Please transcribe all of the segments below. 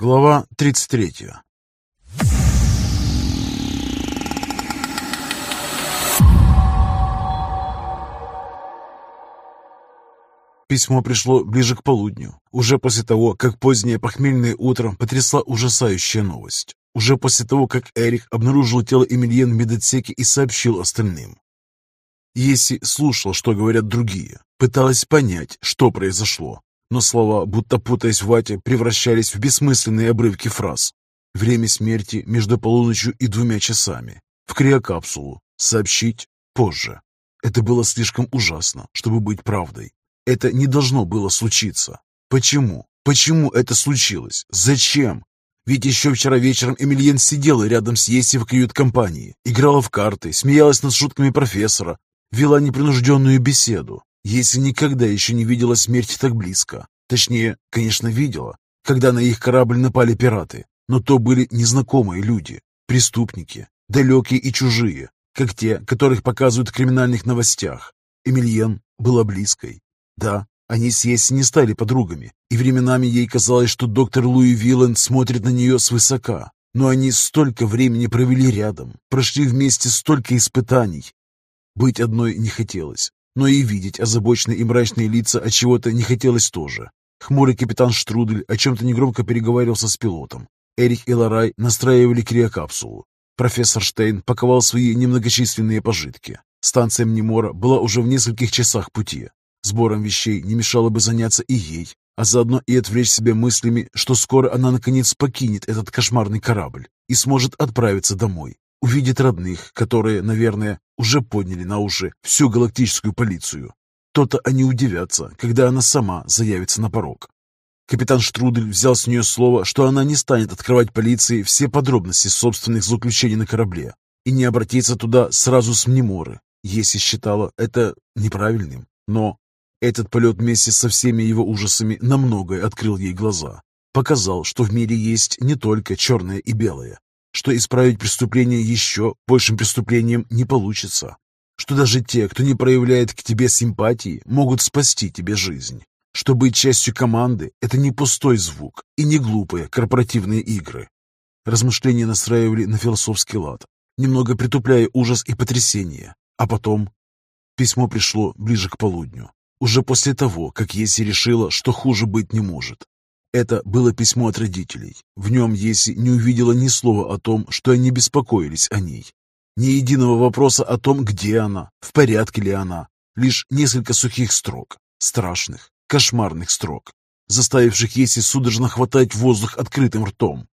Глава 33 Письмо пришло ближе к полудню, уже после того, как позднее похмельное утро потрясла ужасающая новость. Уже после того, как Эрик обнаружил тело Эмильен в медотсеке и сообщил остальным. Еси слушал, что говорят другие, пыталась понять, что произошло, но слова, будто путаясь в вате, превращались в бессмысленные обрывки фраз. Время смерти между полуночью и двумя часами. В криокапсулу. Сообщить позже. Это было слишком ужасно, чтобы быть правдой. Это не должно было случиться. Почему? Почему это случилось? Зачем? Ведь еще вчера вечером Эмильен сидела рядом с Еси в кают-компании, играла в карты, смеялась над шутками профессора, вела непринужденную беседу. Еси никогда еще не видела смерти так близко. Точнее, конечно, видела, когда на их корабль напали пираты. Но то были незнакомые люди, преступники, далекие и чужие, как те, которых показывают в криминальных новостях. Эмильен была близкой, да, они с Есси не стали подругами, и временами ей казалось, что доктор Луи Вилланд смотрит на нее свысока. Но они столько времени провели рядом, прошли вместе столько испытаний. Быть одной не хотелось, но и видеть озабоченные и мрачные лица от чего-то не хотелось тоже. Хмурый капитан Штрудель о чем-то негромко переговаривался с пилотом. Эрик и Ларай настраивали криокапсулу. Профессор Штейн паковал свои немногочисленные пожитки. Станция Мнемора была уже в нескольких часах пути. Сбором вещей не мешало бы заняться и ей, а заодно и отвлечь себя мыслями, что скоро она наконец покинет этот кошмарный корабль и сможет отправиться домой, увидит родных, которые, наверное, уже подняли на уши всю галактическую полицию. То-то они удивятся, когда она сама заявится на порог. Капитан Штрудель взял с нее слово, что она не станет открывать полиции все подробности собственных злоключений на корабле и не обратиться туда сразу с Мнеморы, если считала это неправильным. Но этот полет вместе со всеми его ужасами на многое открыл ей глаза. Показал, что в мире есть не только черное и белое, что исправить преступление еще большим преступлением не получится, что даже те, кто не проявляет к тебе симпатии, могут спасти тебе жизнь, что быть частью команды – это не пустой звук и не глупые корпоративные игры. Размышления настраивали на философский лад, немного притупляя ужас и потрясение, а потом письмо пришло ближе к полудню. Уже после того, как Еси решила, что хуже быть не может. Это было письмо от родителей. В нем Еси не увидела ни слова о том, что они беспокоились о ней. Ни единого вопроса о том, где она, в порядке ли она. Лишь несколько сухих строк, страшных, кошмарных строк, заставивших Еси судорожно хватать воздух открытым ртом.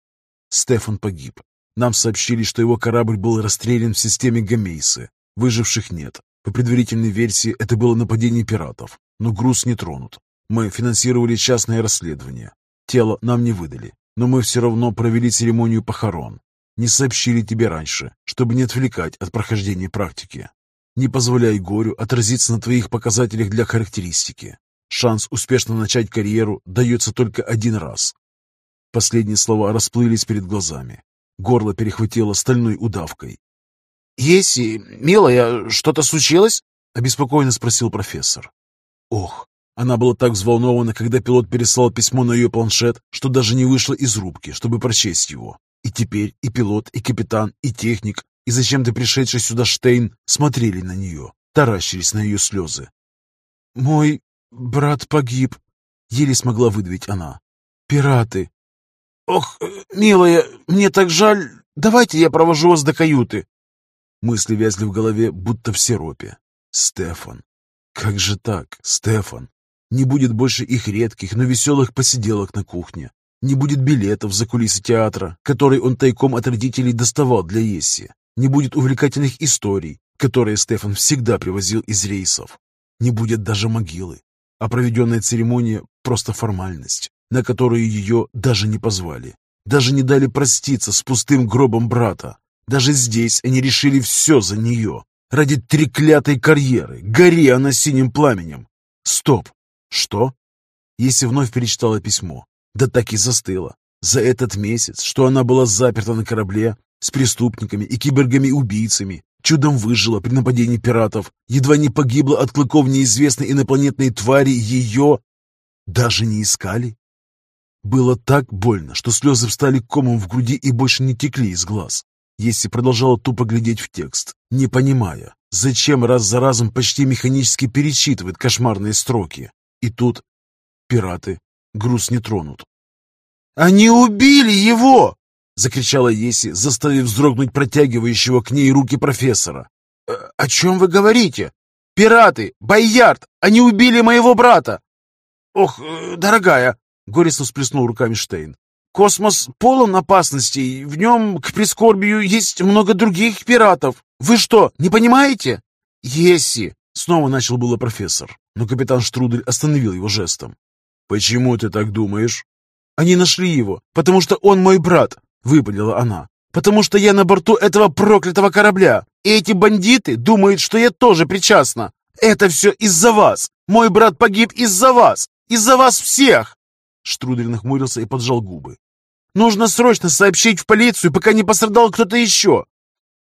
Стефан погиб. Нам сообщили, что его корабль был расстрелян в системе Гамейсы. Выживших нет. По предварительной версии, это было нападение пиратов, но груз не тронут. Мы финансировали частное расследование. Тело нам не выдали, но мы все равно провели церемонию похорон. Не сообщили тебе раньше, чтобы не отвлекать от прохождения практики. Не позволяй горю отразиться на твоих показателях для характеристики. Шанс успешно начать карьеру дается только один раз. Последние слова расплылись перед глазами. Горло перехватило стальной удавкой, «Еси, милая, что-то случилось?» — обеспокоенно спросил профессор. Ох, она была так взволнована, когда пилот переслал письмо на ее планшет, что даже не вышла из рубки, чтобы прочесть его. И теперь и пилот, и капитан, и техник, и зачем-то пришедший сюда Штейн смотрели на нее, таращились на ее слезы. «Мой брат погиб», — еле смогла выдавить она. «Пираты». «Ох, милая, мне так жаль. Давайте я провожу вас до каюты. Мысли вязли в голове, будто в сиропе. Стефан. Как же так, Стефан? Не будет больше их редких, но веселых посиделок на кухне. Не будет билетов за кулисы театра, которые он тайком от родителей доставал для Есси. Не будет увлекательных историй, которые Стефан всегда привозил из рейсов. Не будет даже могилы. А проведенная церемония – просто формальность, на которую ее даже не позвали. Даже не дали проститься с пустым гробом брата, даже здесь они решили все за нее. Ради треклятой карьеры. Гори она синим пламенем. Стоп. Что? Если вновь перечитала письмо, да так и застыла. За этот месяц, что она была заперта на корабле, с преступниками и киборгами-убийцами, чудом выжила при нападении пиратов, едва не погибла от клыков неизвестной инопланетной твари, ее даже не искали? Было так больно, что слезы встали комом в груди и больше не текли из глаз. Если продолжала тупо глядеть в текст, не понимая, зачем раз за разом почти механически перечитывает кошмарные строки. И тут пираты груз не тронут. «Они убили его!» — закричала Еси, заставив вздрогнуть протягивающего к ней руки профессора. «Э, «О чем вы говорите? Пираты! Боярд! Они убили моего брата!» «Ох, э, дорогая!» — горестно всплеснул руками Штейн. «Космос полон опасностей. В нем, к прискорбию, есть много других пиратов. Вы что, не понимаете?» «Еси!» — снова начал было профессор, но капитан Штрудель остановил его жестом. «Почему ты так думаешь?» «Они нашли его, потому что он мой брат», — выпалила она. «Потому что я на борту этого проклятого корабля, и эти бандиты думают, что я тоже причастна. Это все из-за вас. Мой брат погиб из-за вас. Из-за вас всех!» Штрудель нахмурился и поджал губы. «Нужно срочно сообщить в полицию, пока не пострадал кто-то еще.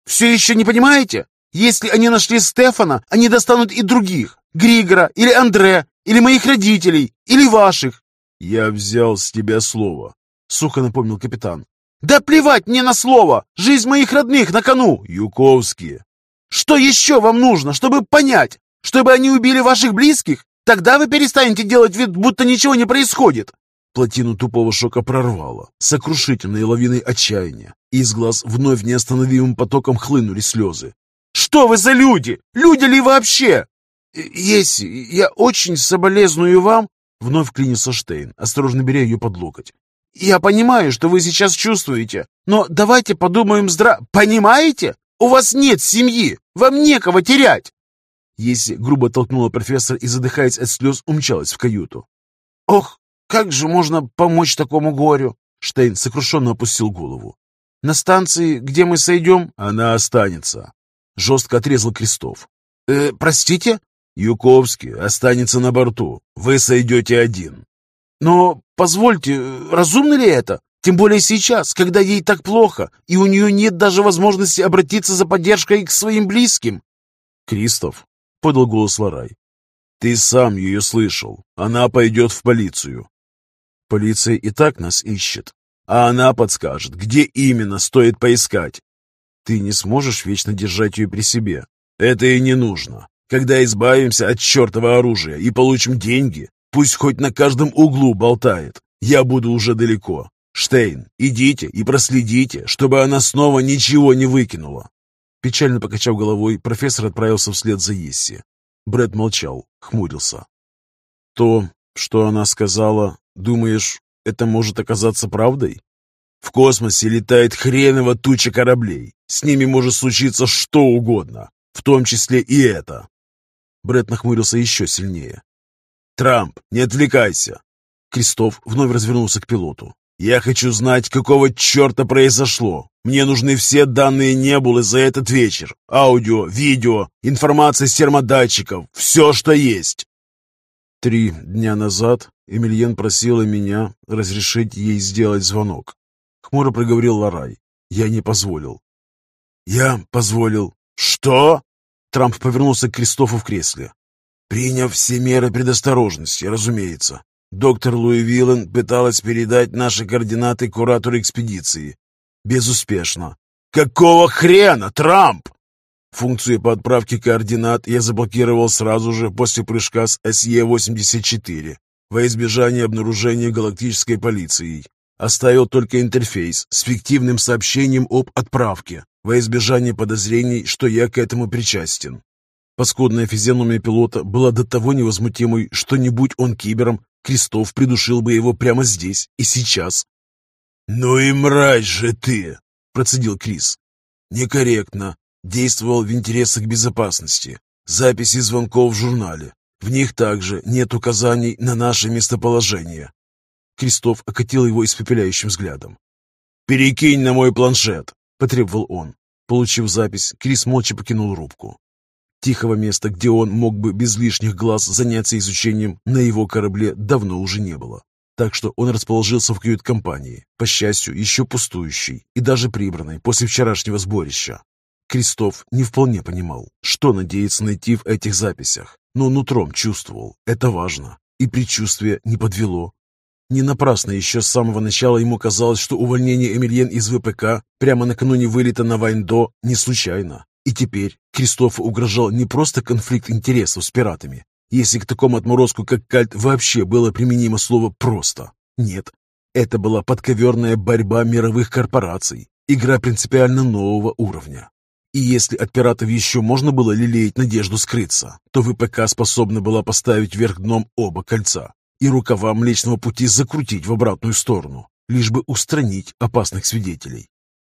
Все еще не понимаете? Если они нашли Стефана, они достанут и других. Григора или Андре, или моих родителей, или ваших. «Я взял с тебя слово», — сухо напомнил капитан. «Да плевать мне на слово! Жизнь моих родных на кону!» «Юковские!» «Что еще вам нужно, чтобы понять? Чтобы они убили ваших близких? Тогда вы перестанете делать вид, будто ничего не происходит!» Плотину тупого шока прорвало, сокрушительной лавиной отчаяния, и из глаз вновь неостановимым потоком хлынули слезы. «Что вы за люди? Люди ли вообще?» «Еси, я очень соболезную вам Вновь клинился Штейн, осторожно беря ее под локоть. «Я понимаю, что вы сейчас чувствуете, но давайте подумаем здра... Понимаете? У вас нет семьи, вам некого терять!» Еси грубо толкнула профессор и, задыхаясь от слез, умчалась в каюту. «Ох, как же можно помочь такому горю?» Штейн сокрушенно опустил голову. «На станции, где мы сойдем?» «Она останется», — жестко отрезал Крестов. «Э, простите?» Юковский останется на борту. Вы сойдете один. Но позвольте, разумно ли это? Тем более сейчас, когда ей так плохо, и у нее нет даже возможности обратиться за поддержкой к своим близким. Кристоф, — подал голос Ларай, — ты сам ее слышал. Она пойдет в полицию. Полиция и так нас ищет, а она подскажет, где именно стоит поискать. Ты не сможешь вечно держать ее при себе. Это и не нужно. Когда избавимся от чертова оружия и получим деньги, пусть хоть на каждом углу болтает. Я буду уже далеко. Штейн, идите и проследите, чтобы она снова ничего не выкинула. Печально покачав головой, профессор отправился вслед за Есси. Брэд молчал, хмурился. То, что она сказала, думаешь, это может оказаться правдой? В космосе летает хреново туча кораблей. С ними может случиться что угодно, в том числе и это. Бред нахмурился еще сильнее. «Трамп, не отвлекайся!» Крестов вновь развернулся к пилоту. «Я хочу знать, какого черта произошло. Мне нужны все данные Небулы за этот вечер. Аудио, видео, информация с термодатчиков, все, что есть». Три дня назад Эмильен просила меня разрешить ей сделать звонок. Хмуро проговорил Ларай. Я не позволил. «Я позволил». «Что?» Трамп повернулся к Кристофу в кресле. «Приняв все меры предосторожности, разумеется. Доктор Луи Виллен пыталась передать наши координаты куратору экспедиции. Безуспешно. Какого хрена, Трамп?» Функцию по отправке координат я заблокировал сразу же после прыжка с СЕ-84 во избежание обнаружения галактической полицией. Оставил только интерфейс с фиктивным сообщением об отправке во избежание подозрений, что я к этому причастен. Паскудная физиономия пилота была до того невозмутимой, что не будь он кибером, Крестов придушил бы его прямо здесь и сейчас. «Ну и мразь же ты!» – процедил Крис. «Некорректно. Действовал в интересах безопасности. Записи звонков в журнале. В них также нет указаний на наше местоположение». Крестов окатил его испепеляющим взглядом. «Перекинь на мой планшет!» Потребовал он. Получив запись, Крис молча покинул рубку. Тихого места, где он мог бы без лишних глаз заняться изучением, на его корабле давно уже не было. Так что он расположился в кают-компании, по счастью, еще пустующей и даже прибранной после вчерашнего сборища. Крестов не вполне понимал, что надеется найти в этих записях, но нутром чувствовал, это важно, и предчувствие не подвело. Не напрасно еще с самого начала ему казалось, что увольнение Эмильен из ВПК прямо накануне вылета на Вайндо не случайно. И теперь Кристофу угрожал не просто конфликт интересов с пиратами, если к такому отморозку, как Кальт, вообще было применимо слово «просто». Нет, это была подковерная борьба мировых корпораций, игра принципиально нового уровня. И если от пиратов еще можно было лелеять надежду скрыться, то ВПК способна была поставить вверх дном оба кольца и рукава Млечного Пути закрутить в обратную сторону, лишь бы устранить опасных свидетелей.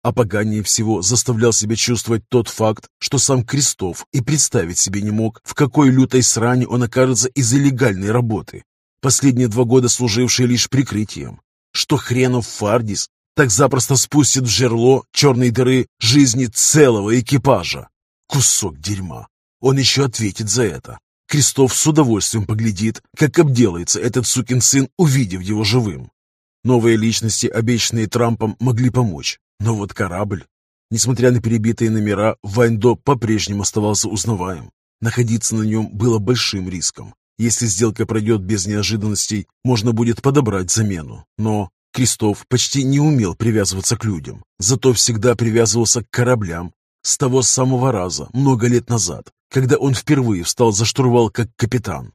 А поганее всего заставлял себя чувствовать тот факт, что сам Крестов и представить себе не мог, в какой лютой сране он окажется из-за легальной работы, последние два года служившей лишь прикрытием, что хренов Фардис так запросто спустит в жерло черной дыры жизни целого экипажа. Кусок дерьма. Он еще ответит за это. Крестов с удовольствием поглядит, как обделается этот сукин сын, увидев его живым. Новые личности, обещанные Трампом, могли помочь. Но вот корабль... Несмотря на перебитые номера, Вайндо по-прежнему оставался узнаваем. Находиться на нем было большим риском. Если сделка пройдет без неожиданностей, можно будет подобрать замену. Но Крестов почти не умел привязываться к людям, зато всегда привязывался к кораблям. С того самого раза, много лет назад, когда он впервые встал за штурвал как капитан.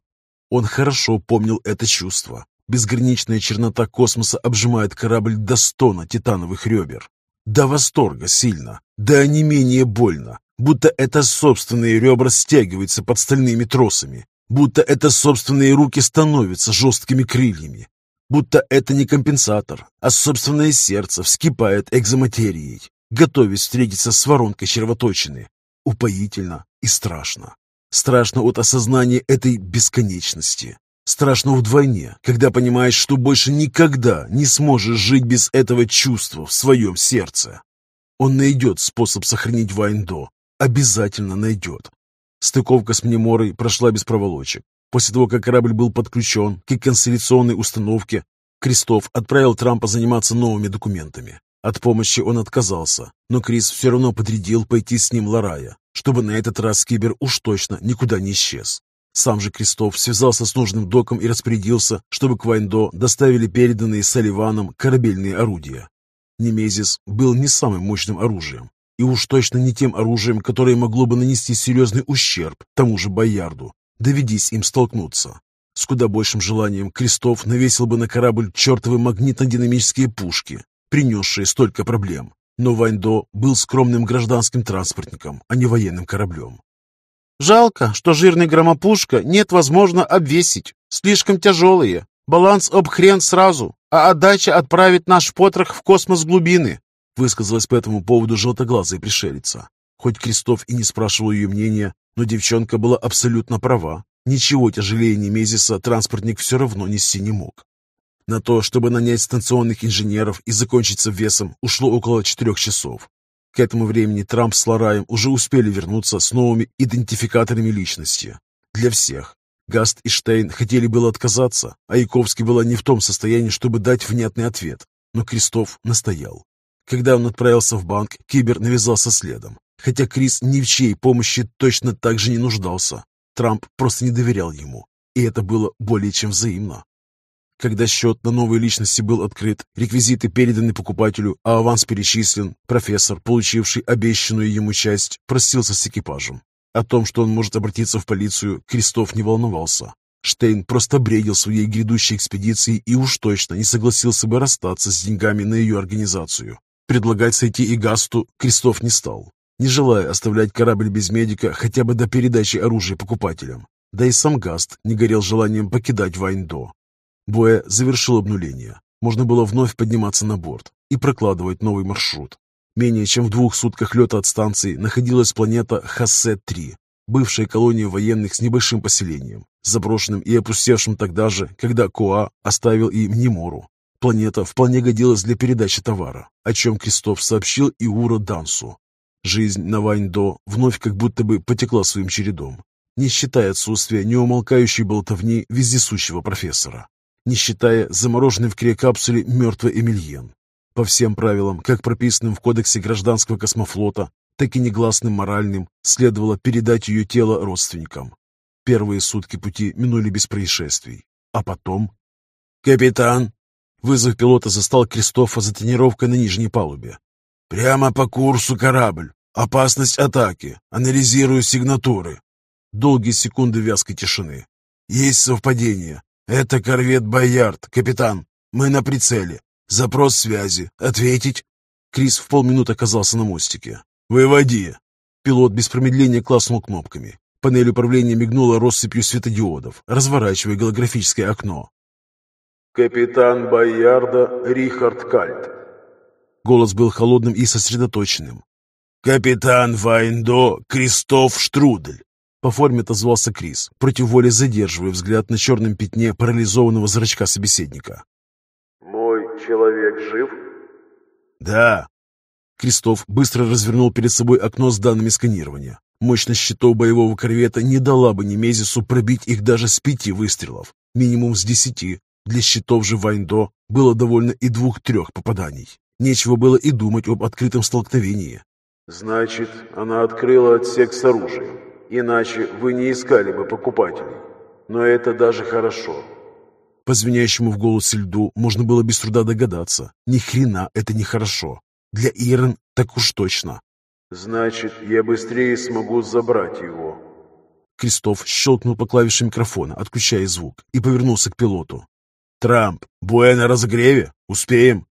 Он хорошо помнил это чувство. Безграничная чернота космоса обжимает корабль до стона титановых ребер. До восторга сильно, да не менее больно, будто это собственные ребра стягиваются под стальными тросами, будто это собственные руки становятся жесткими крыльями, будто это не компенсатор, а собственное сердце вскипает экзоматерией, готовясь встретиться с воронкой червоточины, Упоительно и страшно. Страшно от осознания этой бесконечности. Страшно вдвойне, когда понимаешь, что больше никогда не сможешь жить без этого чувства в своем сердце. Он найдет способ сохранить Вайндо. Обязательно найдет. Стыковка с Мнеморой прошла без проволочек. После того, как корабль был подключен к констелляционной установке, Крестов отправил Трампа заниматься новыми документами. От помощи он отказался, но Крис все равно подрядил пойти с ним Ларая, чтобы на этот раз Кибер уж точно никуда не исчез. Сам же Крестов связался с нужным доком и распорядился, чтобы к Вайндо доставили переданные Салливаном корабельные орудия. Немезис был не самым мощным оружием, и уж точно не тем оружием, которое могло бы нанести серьезный ущерб тому же Боярду, доведись им столкнуться. С куда большим желанием Крестов навесил бы на корабль чертовы магнитно-динамические пушки, принесшие столько проблем. Но Вайндо был скромным гражданским транспортником, а не военным кораблем. «Жалко, что жирный громопушка нет возможно обвесить. Слишком тяжелые. Баланс об хрен сразу, а отдача отправит наш потрох в космос глубины», высказалась по этому поводу желтоглазая пришелица. Хоть Крестов и не спрашивал ее мнения, но девчонка была абсолютно права. Ничего тяжелее Немезиса транспортник все равно нести не мог. На то, чтобы нанять станционных инженеров и закончиться весом, ушло около четырех часов. К этому времени Трамп с Лараем уже успели вернуться с новыми идентификаторами личности. Для всех. Гаст и Штейн хотели было отказаться, а Яковский была не в том состоянии, чтобы дать внятный ответ. Но Крестов настоял. Когда он отправился в банк, Кибер навязался следом. Хотя Крис ни в чьей помощи точно так же не нуждался. Трамп просто не доверял ему. И это было более чем взаимно. Когда счет на новой личности был открыт, реквизиты переданы покупателю, а аванс перечислен, профессор, получивший обещанную ему часть, простился с экипажем. О том, что он может обратиться в полицию, Крестов не волновался. Штейн просто бредил своей грядущей экспедицией и уж точно не согласился бы расстаться с деньгами на ее организацию. Предлагать сойти и Гасту Крестов не стал, не желая оставлять корабль без медика хотя бы до передачи оружия покупателям. Да и сам Гаст не горел желанием покидать Вайндо. Боя завершил обнуление. Можно было вновь подниматься на борт и прокладывать новый маршрут. Менее чем в двух сутках лета от станции находилась планета Хассе-3, бывшая колония военных с небольшим поселением, заброшенным и опустевшим тогда же, когда Коа оставил и Мнемору. Планета вполне годилась для передачи товара, о чем Крестов сообщил и Ура Дансу. Жизнь на Вайндо вновь как будто бы потекла своим чередом, не считая отсутствия неумолкающей болтовни вездесущего профессора не считая замороженной в криокапсуле мертвый Эмильен. По всем правилам, как прописанным в Кодексе гражданского космофлота, так и негласным моральным, следовало передать ее тело родственникам. Первые сутки пути минули без происшествий. А потом... «Капитан, Вызов пилота застал Кристофа за тренировкой на нижней палубе. «Прямо по курсу корабль. Опасность атаки. Анализирую сигнатуры». Долгие секунды вязкой тишины. «Есть совпадение. Это корвет «Боярд», капитан. Мы на прицеле. Запрос связи. Ответить?» Крис в полминуты оказался на мостике. «Выводи!» Пилот без промедления класснул кнопками. Панель управления мигнула россыпью светодиодов, разворачивая голографическое окно. «Капитан Боярда Рихард Кальт». Голос был холодным и сосредоточенным. «Капитан Вайндо Кристоф Штрудель». По форме отозвался Крис, против воли задерживая взгляд на черном пятне парализованного зрачка собеседника. «Мой человек жив?» «Да». Кристоф быстро развернул перед собой окно с данными сканирования. Мощность щитов боевого корвета не дала бы Немезису пробить их даже с пяти выстрелов, минимум с десяти, для щитов же Вайндо было довольно и двух-трех попаданий. Нечего было и думать об открытом столкновении. «Значит, она открыла отсек с оружием. Иначе вы не искали бы покупателей. Но это даже хорошо». По звенящему в голосе льду можно было без труда догадаться. Ни хрена это не хорошо. Для Ирен так уж точно. «Значит, я быстрее смогу забрать его». Кристоф щелкнул по клавише микрофона, отключая звук, и повернулся к пилоту. «Трамп, Буэ на разогреве? Успеем?»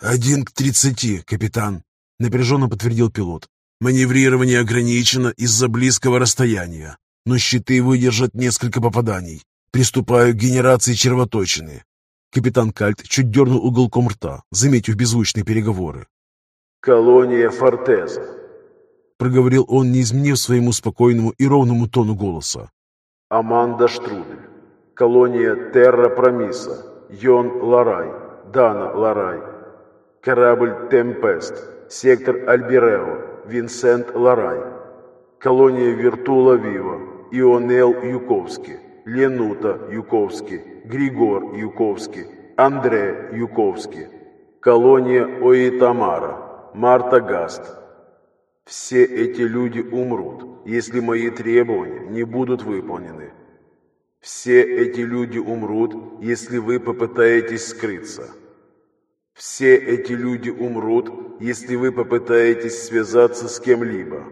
«Один к тридцати, капитан», — напряженно подтвердил пилот. «Маневрирование ограничено из-за близкого расстояния, но щиты выдержат несколько попаданий. Приступаю к генерации червоточины». Капитан Кальт чуть дернул уголком рта, заметив беззвучные переговоры. «Колония Фортеза», — проговорил он, не изменив своему спокойному и ровному тону голоса. «Аманда Штрудель». Колония Терра Промиса, Йон Ларай, Дана Ларай. Корабль Темпест, сектор Альберео, Винсент Ларай. Колония Виртула Вива, Ионел Юковский, Ленута Юковский, Григор Юковский, Андре Юковский. Колония Оитамара, Марта Гаст. Все эти люди умрут, если мои требования не будут выполнены. Все эти люди умрут, если вы попытаетесь скрыться. Все эти люди умрут, если вы попытаетесь связаться с кем-либо.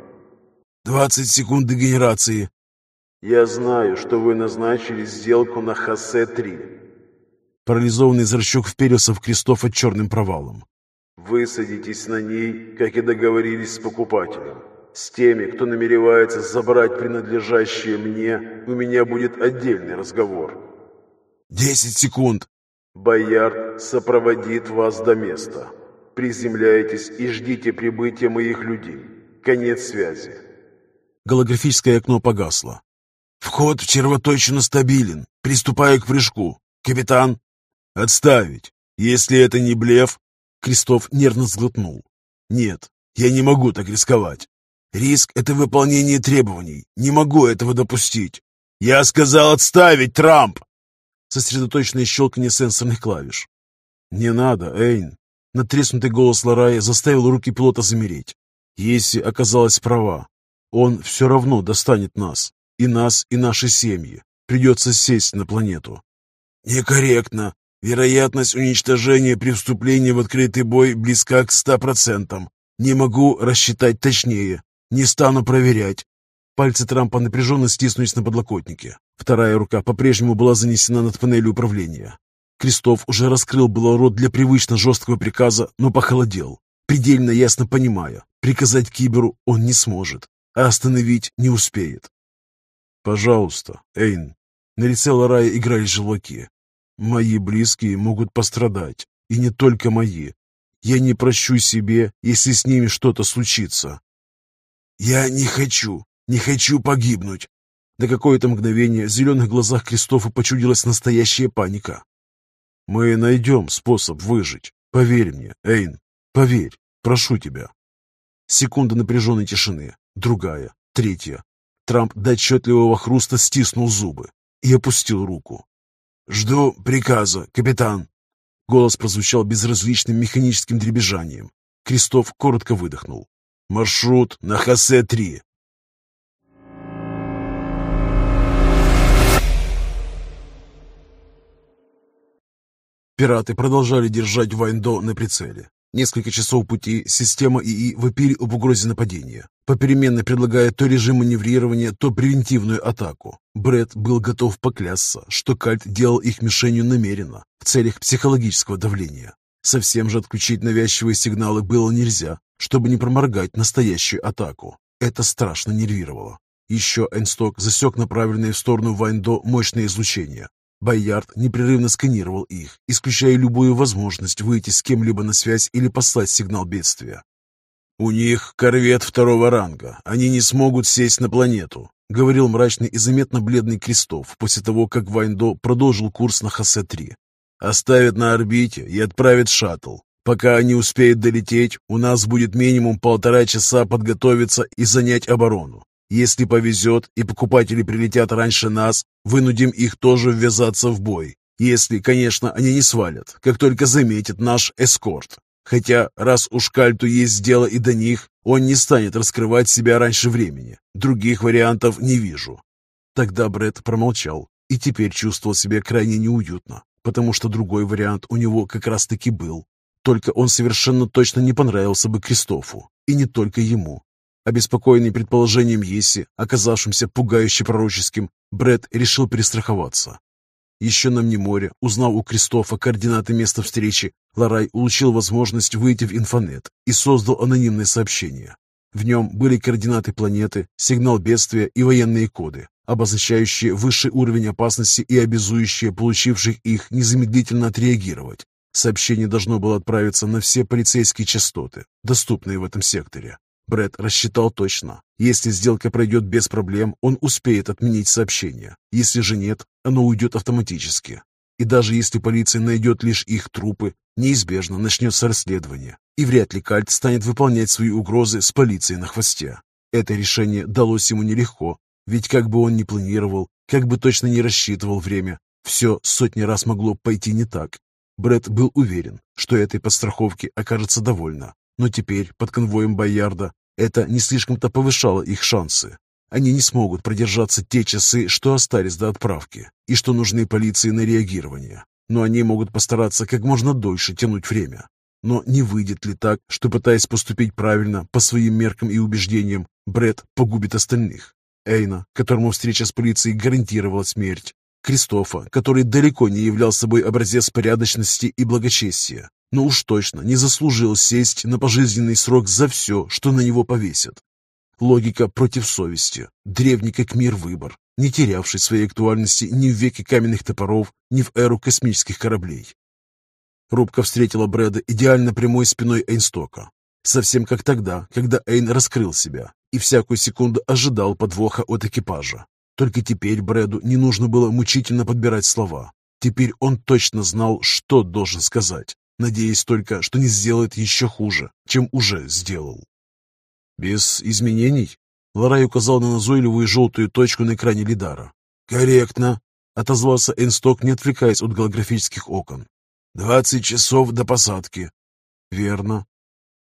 «Двадцать секунд до генерации». «Я знаю, что вы назначили сделку на Хосе-3». Парализованный зрачок вперился в Кристофа черным провалом. «Вы садитесь на ней, как и договорились с покупателем. С теми, кто намеревается забрать принадлежащее мне, у меня будет отдельный разговор. Десять секунд. Боярд сопроводит вас до места. Приземляйтесь и ждите прибытия моих людей. Конец связи. Голографическое окно погасло. Вход в червоточину стабилен. Приступаю к прыжку. Капитан? Отставить. Если это не блеф... Крестов нервно сглотнул. Нет, я не могу так рисковать. Риск — это выполнение требований. Не могу этого допустить. Я сказал отставить, Трамп! Сосредоточенное щелканье сенсорных клавиш. Не надо, Эйн. Натреснутый голос Ларая заставил руки пилота замереть. Если оказалась права, он все равно достанет нас. И нас, и наши семьи. Придется сесть на планету. Некорректно. Вероятность уничтожения при вступлении в открытый бой близка к ста процентам. Не могу рассчитать точнее. Не стану проверять. Пальцы Трампа напряженно стиснулись на подлокотнике. Вторая рука по-прежнему была занесена над панелью управления. Крестов уже раскрыл было рот для привычно жесткого приказа, но похолодел, предельно ясно понимая, приказать Киберу он не сможет, а остановить не успеет. «Пожалуйста, Эйн». На лице Ларая играли желваки. «Мои близкие могут пострадать, и не только мои. Я не прощу себе, если с ними что-то случится. «Я не хочу, не хочу погибнуть!» На какое-то мгновение в зеленых глазах Кристофа почудилась настоящая паника. «Мы найдем способ выжить. Поверь мне, Эйн, поверь, прошу тебя». Секунда напряженной тишины, другая, третья. Трамп до отчетливого хруста стиснул зубы и опустил руку. «Жду приказа, капитан!» Голос прозвучал безразличным механическим дребезжанием. Крестов коротко выдохнул. Маршрут на Хосе-3. Пираты продолжали держать Вайндо на прицеле. Несколько часов пути система ИИ вопили об угрозе нападения, попеременно предлагая то режим маневрирования, то превентивную атаку. Бред был готов поклясться, что Кальт делал их мишенью намеренно, в целях психологического давления. Совсем же отключить навязчивые сигналы было нельзя, чтобы не проморгать настоящую атаку. Это страшно нервировало. Еще Энсток засек направленные в сторону Вайндо мощное излучение. Байярд непрерывно сканировал их, исключая любую возможность выйти с кем-либо на связь или послать сигнал бедствия. «У них корвет второго ранга. Они не смогут сесть на планету», — говорил мрачный и заметно бледный Крестов после того, как Вайндо продолжил курс на Хосе-3. «Оставят на орбите и отправят шаттл. Пока они успеют долететь, у нас будет минимум полтора часа подготовиться и занять оборону. Если повезет и покупатели прилетят раньше нас, вынудим их тоже ввязаться в бой. Если, конечно, они не свалят, как только заметят наш эскорт. Хотя, раз уж Кальту есть дело и до них, он не станет раскрывать себя раньше времени. Других вариантов не вижу. Тогда Бред промолчал и теперь чувствовал себя крайне неуютно, потому что другой вариант у него как раз-таки был. Только он совершенно точно не понравился бы Кристофу, и не только ему. Обеспокоенный предположением Еси, оказавшимся пугающе пророческим, Бред решил перестраховаться. Еще на море, узнав у Кристофа координаты места встречи, Ларай улучил возможность выйти в инфонет и создал анонимное сообщение. В нем были координаты планеты, сигнал бедствия и военные коды, обозначающие высший уровень опасности и обязующие получивших их незамедлительно отреагировать. Сообщение должно было отправиться на все полицейские частоты, доступные в этом секторе. Брэд рассчитал точно. Если сделка пройдет без проблем, он успеет отменить сообщение. Если же нет, оно уйдет автоматически. И даже если полиция найдет лишь их трупы, неизбежно начнется расследование, и вряд ли Кальт станет выполнять свои угрозы с полицией на хвосте. Это решение далось ему нелегко, ведь как бы он ни планировал, как бы точно не рассчитывал время, все сотни раз могло пойти не так. Брэд был уверен, что этой подстраховки окажется довольно, но теперь, под конвоем Боярда, это не слишком-то повышало их шансы. Они не смогут продержаться те часы, что остались до отправки, и что нужны полиции на реагирование. Но они могут постараться как можно дольше тянуть время. Но не выйдет ли так, что, пытаясь поступить правильно по своим меркам и убеждениям, Бред погубит остальных? Эйна, которому встреча с полицией гарантировала смерть. Кристофа, который далеко не являл собой образец порядочности и благочестия но уж точно не заслужил сесть на пожизненный срок за все, что на него повесят. Логика против совести, древний как мир выбор, не терявший своей актуальности ни в веке каменных топоров, ни в эру космических кораблей. Рубка встретила Брэда идеально прямой спиной Эйнстока, совсем как тогда, когда Эйн раскрыл себя и всякую секунду ожидал подвоха от экипажа. Только теперь Брэду не нужно было мучительно подбирать слова. Теперь он точно знал, что должен сказать надеясь только, что не сделает еще хуже, чем уже сделал. «Без изменений?» Ларай указал на назойливую желтую точку на экране Лидара. «Корректно», — отозвался Энсток, не отвлекаясь от голографических окон. «Двадцать часов до посадки». «Верно».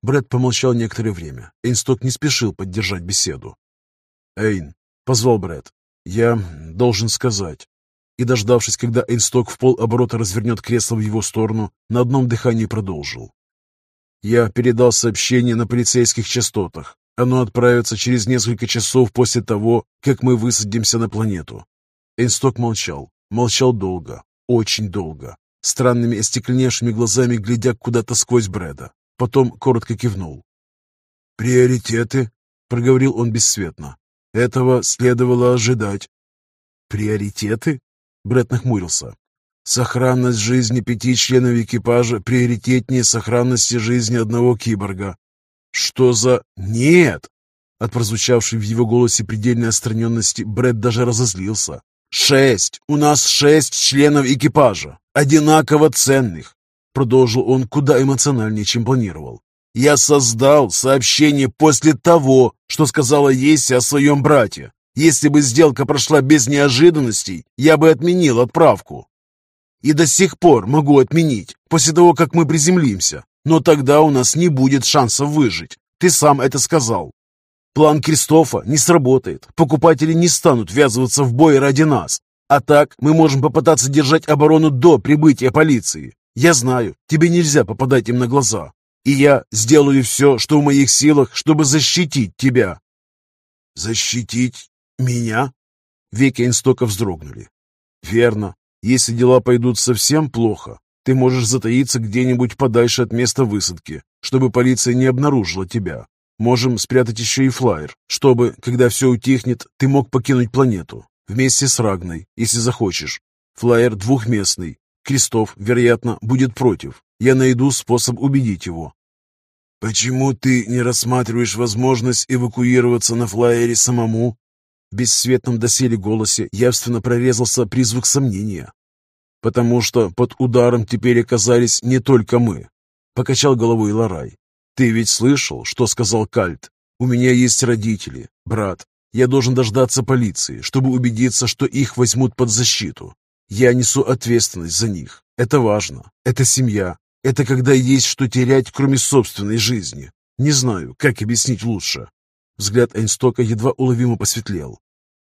Брэд помолчал некоторое время. Эйнсток не спешил поддержать беседу. «Эйн», — позвал Брэд, — «я должен сказать, и, дождавшись, когда Эйнсток в полоборота развернет кресло в его сторону, на одном дыхании продолжил. «Я передал сообщение на полицейских частотах. Оно отправится через несколько часов после того, как мы высадимся на планету». Эйнсток молчал. Молчал долго, очень долго, странными остекленевшими глазами глядя куда-то сквозь Брэда. Потом коротко кивнул. «Приоритеты?» — проговорил он бесцветно. «Этого следовало ожидать». «Приоритеты?» Бред нахмурился. «Сохранность жизни пяти членов экипажа приоритетнее сохранности жизни одного киборга». «Что за... Нет!» От прозвучавшей в его голосе предельной остраненности Брэд даже разозлился. «Шесть! У нас шесть членов экипажа! Одинаково ценных!» Продолжил он куда эмоциональнее, чем планировал. «Я создал сообщение после того, что сказала Еси о своем брате. Если бы сделка прошла без неожиданностей, я бы отменил отправку. И до сих пор могу отменить, после того, как мы приземлимся. Но тогда у нас не будет шансов выжить. Ты сам это сказал. План Кристофа не сработает. Покупатели не станут ввязываться в бой ради нас. А так мы можем попытаться держать оборону до прибытия полиции. Я знаю, тебе нельзя попадать им на глаза. И я сделаю все, что в моих силах, чтобы защитить тебя». «Защитить меня?» Веки Инстока вздрогнули. «Верно. Если дела пойдут совсем плохо, ты можешь затаиться где-нибудь подальше от места высадки, чтобы полиция не обнаружила тебя. Можем спрятать еще и флайер, чтобы, когда все утихнет, ты мог покинуть планету. Вместе с Рагной, если захочешь. Флайер двухместный. Крестов, вероятно, будет против. Я найду способ убедить его. «Почему ты не рассматриваешь возможность эвакуироваться на флайере самому?» В бесцветном доселе голосе явственно прорезался призвук сомнения. «Потому что под ударом теперь оказались не только мы», — покачал головой Ларай. «Ты ведь слышал, что сказал Кальт? У меня есть родители, брат. Я должен дождаться полиции, чтобы убедиться, что их возьмут под защиту. Я несу ответственность за них. Это важно. Это семья. Это когда есть что терять, кроме собственной жизни. Не знаю, как объяснить лучше». Взгляд Эйнстока едва уловимо посветлел.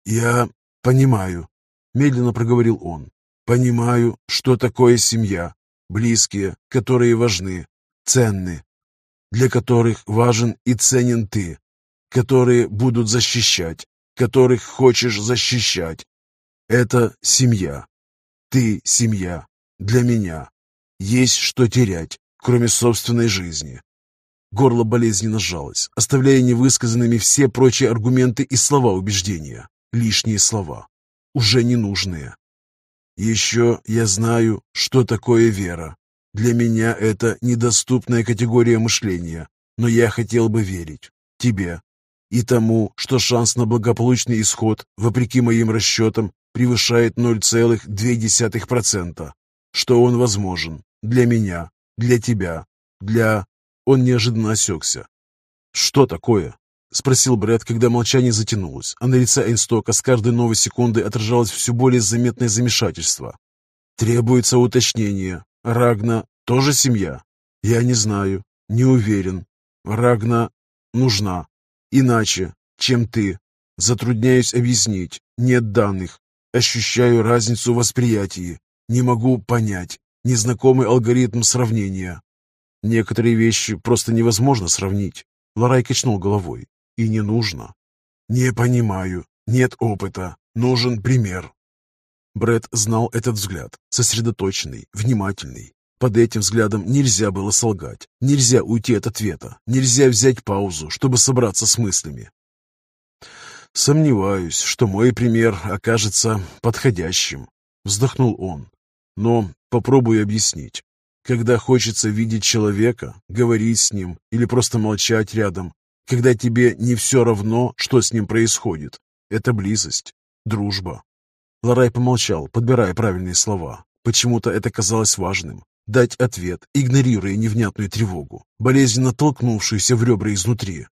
«Я понимаю», — медленно проговорил он. «Понимаю, что такое семья. Близкие, которые важны, ценны для которых важен и ценен ты, которые будут защищать, которых хочешь защищать. Это семья. Ты семья. Для меня. Есть что терять, кроме собственной жизни. Горло болезненно сжалось, оставляя невысказанными все прочие аргументы и слова убеждения. Лишние слова. Уже ненужные. Еще я знаю, что такое вера. Для меня это недоступная категория мышления, но я хотел бы верить тебе и тому, что шанс на благополучный исход, вопреки моим расчетам, превышает 0,2%, что он возможен для меня, для тебя, для... Он неожиданно осекся. «Что такое?» — спросил Брэд, когда молчание затянулось, а на лице Эйнстока с каждой новой секундой отражалось все более заметное замешательство. «Требуется уточнение. Рагна тоже семья? Я не знаю, не уверен. Рагна нужна. Иначе, чем ты. Затрудняюсь объяснить. Нет данных. Ощущаю разницу в восприятии. Не могу понять. Незнакомый алгоритм сравнения. Некоторые вещи просто невозможно сравнить. Ларай качнул головой. И не нужно. Не понимаю. Нет опыта. Нужен пример. Бред знал этот взгляд, сосредоточенный, внимательный. Под этим взглядом нельзя было солгать, нельзя уйти от ответа, нельзя взять паузу, чтобы собраться с мыслями. «Сомневаюсь, что мой пример окажется подходящим», — вздохнул он. «Но попробую объяснить. Когда хочется видеть человека, говорить с ним или просто молчать рядом, когда тебе не все равно, что с ним происходит, это близость, дружба, Ларай помолчал, подбирая правильные слова. Почему-то это казалось важным. Дать ответ, игнорируя невнятную тревогу, болезненно толкнувшуюся в ребра изнутри.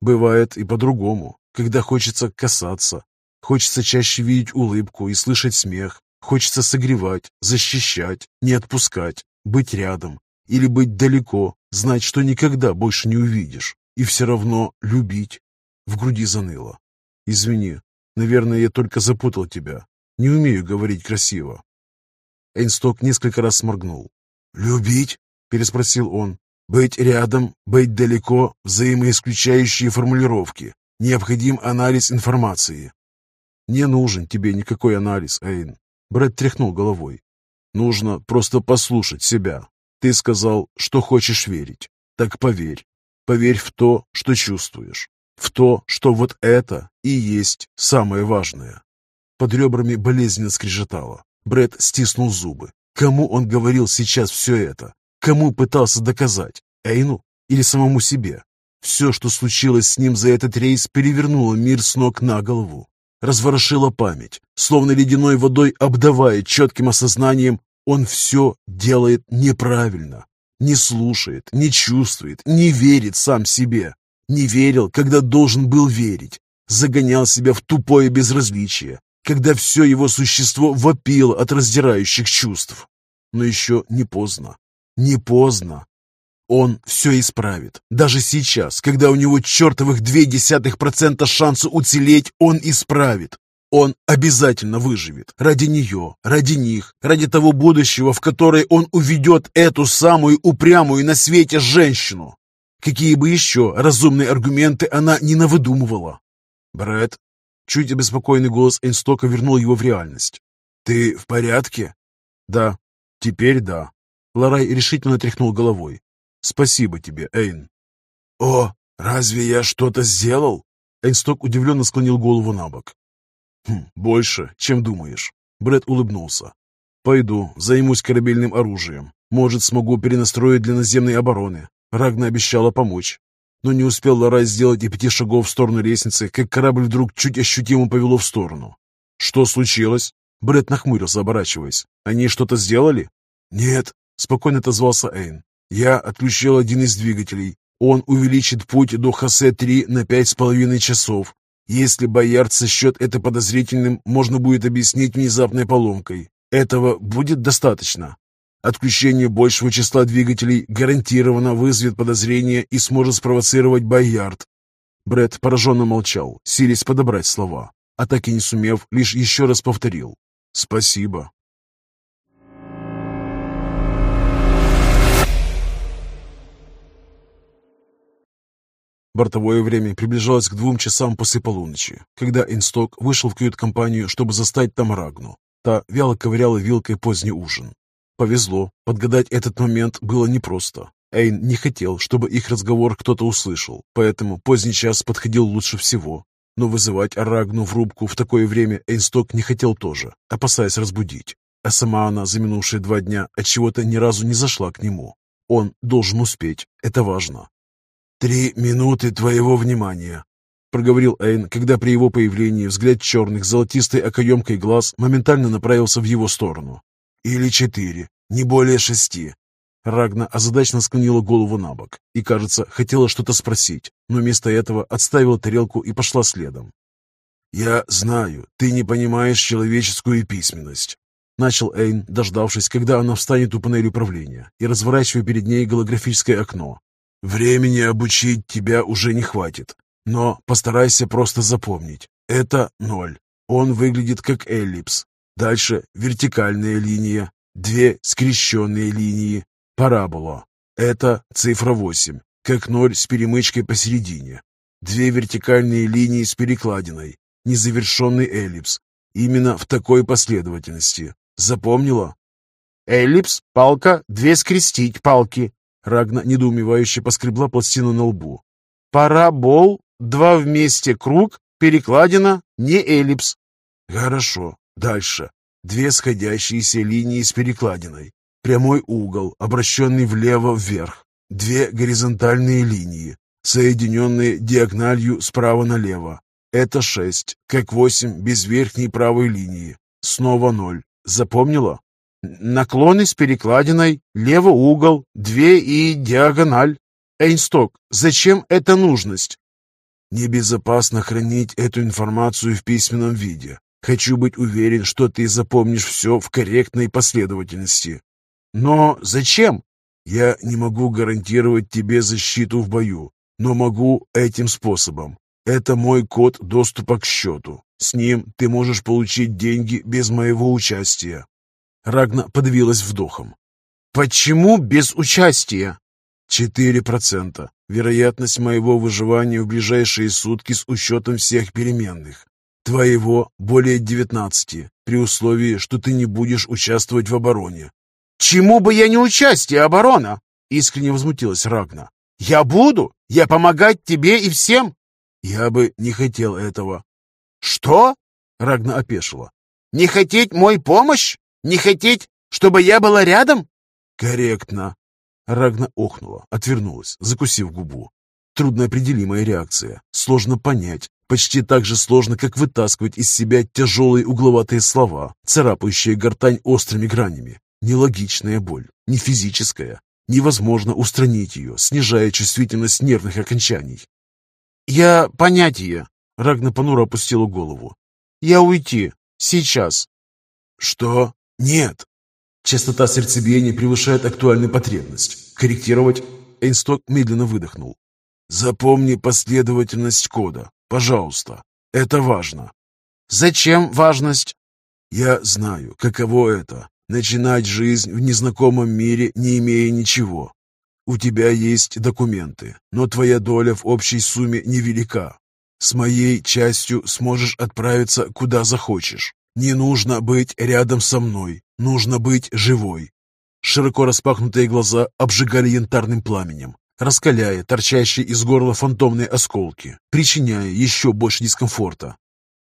Бывает и по-другому, когда хочется касаться. Хочется чаще видеть улыбку и слышать смех. Хочется согревать, защищать, не отпускать, быть рядом. Или быть далеко, знать, что никогда больше не увидишь. И все равно любить. В груди заныло. Извини, наверное, я только запутал тебя. Не умею говорить красиво. Эйнсток несколько раз сморгнул. «Любить?» – переспросил он. «Быть рядом, быть далеко, взаимоисключающие формулировки. Необходим анализ информации». «Не нужен тебе никакой анализ, Эйн». Брэд тряхнул головой. «Нужно просто послушать себя. Ты сказал, что хочешь верить. Так поверь. Поверь в то, что чувствуешь. В то, что вот это и есть самое важное. Под ребрами болезненно скрежетало. Бред стиснул зубы. Кому он говорил сейчас все это? Кому пытался доказать? Эйну или самому себе? Все, что случилось с ним за этот рейс, перевернуло мир с ног на голову. Разворошило память, словно ледяной водой обдавая четким осознанием, он все делает неправильно. Не слушает, не чувствует, не верит сам себе. Не верил, когда должен был верить. Загонял себя в тупое безразличие, когда все его существо вопило от раздирающих чувств. Но еще не поздно. Не поздно. Он все исправит. Даже сейчас, когда у него чертовых две десятых процента шанса уцелеть, он исправит. Он обязательно выживет. Ради нее, ради них, ради того будущего, в которое он уведет эту самую упрямую на свете женщину. Какие бы еще разумные аргументы она не навыдумывала. Брэд, чуть обеспокоенный голос Эйнстока вернул его в реальность. «Ты в порядке?» «Да, теперь да». Ларай решительно тряхнул головой. «Спасибо тебе, Эйн». «О, разве я что-то сделал?» Эйнсток удивленно склонил голову на бок. «Хм, «Больше, чем думаешь». Брэд улыбнулся. «Пойду, займусь корабельным оружием. Может, смогу перенастроить для наземной обороны. Рагна обещала помочь. Но не успел Ларай сделать и пяти шагов в сторону лестницы, как корабль вдруг чуть ощутимо повело в сторону. «Что случилось?» Брэд нахмурился, оборачиваясь. «Они что-то сделали?» «Нет», — спокойно отозвался Эйн. «Я отключил один из двигателей. Он увеличит путь до Хосе-3 на пять с половиной часов. Если Боярд сочтет это подозрительным, можно будет объяснить внезапной поломкой. Этого будет достаточно. Отключение большего числа двигателей гарантированно вызовет подозрение и сможет спровоцировать Боярд. Бред пораженно молчал, силясь подобрать слова, а так и не сумев, лишь еще раз повторил «Спасибо». Бортовое время приближалось к двум часам после полуночи, когда Инсток вышел в кают-компанию, чтобы застать там Рагну. Та вяло ковыряла вилкой поздний ужин. Повезло, подгадать этот момент было непросто. Эйн не хотел, чтобы их разговор кто-то услышал, поэтому поздний час подходил лучше всего. Но вызывать Арагну в рубку в такое время Эйнсток не хотел тоже, опасаясь разбудить. А сама она за минувшие два дня от чего то ни разу не зашла к нему. Он должен успеть, это важно. «Три минуты твоего внимания», — проговорил Эйн, когда при его появлении взгляд черных золотистой окоемкой глаз моментально направился в его сторону. Или четыре, не более шести. Рагна озадачно склонила голову на бок и, кажется, хотела что-то спросить, но вместо этого отставила тарелку и пошла следом. «Я знаю, ты не понимаешь человеческую письменность», — начал Эйн, дождавшись, когда она встанет у панели управления и разворачивая перед ней голографическое окно. «Времени обучить тебя уже не хватит, но постарайся просто запомнить. Это ноль. Он выглядит как эллипс, Дальше вертикальная линия, две скрещенные линии, парабола. Это цифра 8, как ноль с перемычкой посередине. Две вертикальные линии с перекладиной, незавершенный эллипс. Именно в такой последовательности. Запомнила? Эллипс, палка, две скрестить палки. Рагна недоумевающе поскребла пластину на лбу. Парабол, два вместе круг, перекладина, не эллипс. Хорошо. Дальше. Две сходящиеся линии с перекладиной. Прямой угол, обращенный влево-вверх. Две горизонтальные линии, соединенные диагональю справа налево. Это шесть, как восемь без верхней правой линии. Снова ноль. Запомнила? Наклоны с перекладиной, лево угол, две и диагональ. Эйнсток, зачем эта нужность? Небезопасно хранить эту информацию в письменном виде. Хочу быть уверен, что ты запомнишь все в корректной последовательности. Но зачем? Я не могу гарантировать тебе защиту в бою, но могу этим способом. Это мой код доступа к счету. С ним ты можешь получить деньги без моего участия. Рагна подавилась вдохом. Почему без участия? Четыре процента. Вероятность моего выживания в ближайшие сутки с учетом всех переменных. Твоего более девятнадцати, при условии, что ты не будешь участвовать в обороне. Чему бы я не участие, оборона? Искренне возмутилась Рагна. Я буду, я помогать тебе и всем. Я бы не хотел этого. Что? Рагна опешила. Не хотеть мой помощь? Не хотеть, чтобы я была рядом? Корректно. Рагна охнула, отвернулась, закусив губу. Трудноопределимая реакция. Сложно понять, Почти так же сложно, как вытаскивать из себя тяжелые угловатые слова, царапающие гортань острыми гранями. Нелогичная боль, не физическая. Невозможно устранить ее, снижая чувствительность нервных окончаний. «Я понятие», — Рагна понуро опустила голову. «Я уйти. Сейчас». «Что? Нет». Частота сердцебиения превышает актуальную потребность. Корректировать? Эйнсток медленно выдохнул. «Запомни последовательность кода. Пожалуйста, это важно. Зачем важность? Я знаю, каково это — начинать жизнь в незнакомом мире, не имея ничего. У тебя есть документы, но твоя доля в общей сумме невелика. С моей частью сможешь отправиться куда захочешь. Не нужно быть рядом со мной, нужно быть живой. Широко распахнутые глаза обжигали янтарным пламенем, раскаляя торчащие из горла фантомные осколки, причиняя еще больше дискомфорта.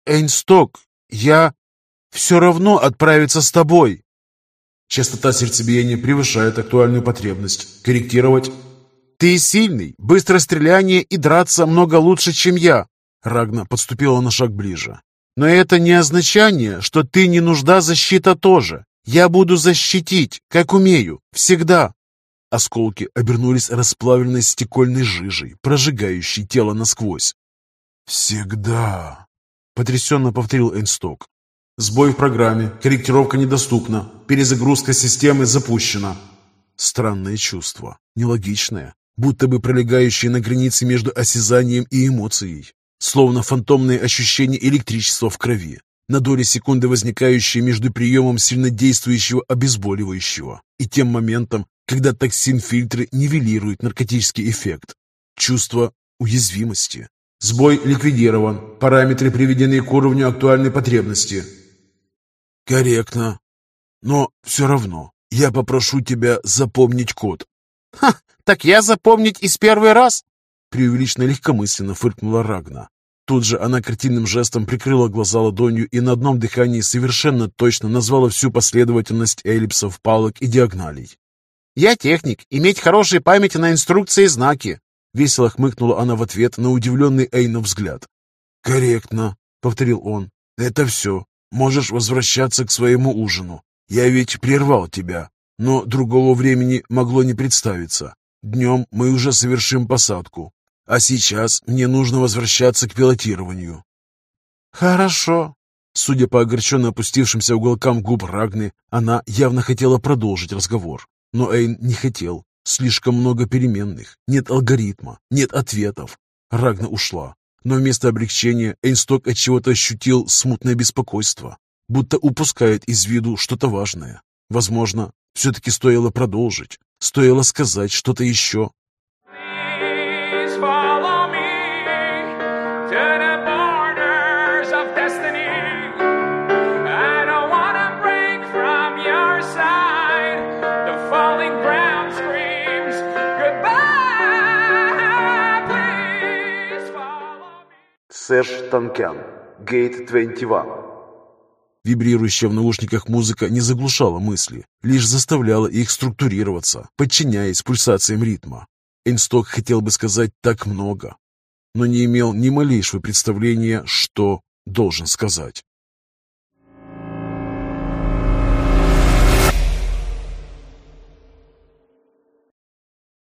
«Эйнсток, я все равно отправиться с тобой!» Частота сердцебиения превышает актуальную потребность. Корректировать? «Ты сильный, быстро стреляние и драться много лучше, чем я!» Рагна подступила на шаг ближе. «Но это не означание, что ты не нужда защита тоже. Я буду защитить, как умею, всегда!» Осколки обернулись расплавленной стекольной жижей, прожигающей тело насквозь. «Всегда!» — потрясенно повторил Эйнсток. Сбой в программе, корректировка недоступна, перезагрузка системы запущена. Странное чувство, нелогичное, будто бы пролегающее на границе между осязанием и эмоцией, словно фантомные ощущения электричества в крови, на доли секунды возникающие между приемом сильнодействующего обезболивающего и тем моментом, когда токсин-фильтры нивелируют наркотический эффект. Чувство уязвимости. Сбой ликвидирован. Параметры приведены к уровню актуальной потребности. «Корректно. Но все равно я попрошу тебя запомнить код». «Ха, так я запомнить из первый раз?» Преувеличенно легкомысленно фыркнула Рагна. Тут же она картинным жестом прикрыла глаза ладонью и на одном дыхании совершенно точно назвала всю последовательность эллипсов, палок и диагоналей. «Я техник, иметь хорошей памяти на инструкции и знаки!» Весело хмыкнула она в ответ на удивленный Эйна взгляд. «Корректно», — повторил он. «Это все. Можешь возвращаться к своему ужину. Я ведь прервал тебя, но другого времени могло не представиться. Днем мы уже совершим посадку, а сейчас мне нужно возвращаться к пилотированию». «Хорошо». Судя по огорченно опустившимся уголкам губ Рагны, она явно хотела продолжить разговор. Но Эйн не хотел. Слишком много переменных, нет алгоритма, нет ответов. Рагна ушла, но вместо облегчения Эйнсток отчего-то ощутил смутное беспокойство, будто упускает из виду что-то важное. Возможно, все-таки стоило продолжить, стоило сказать что-то еще. Сэш Танкян, Гейт 21. Вибрирующая в наушниках музыка не заглушала мысли, лишь заставляла их структурироваться, подчиняясь пульсациям ритма. Эйнсток хотел бы сказать так много, но не имел ни малейшего представления, что должен сказать.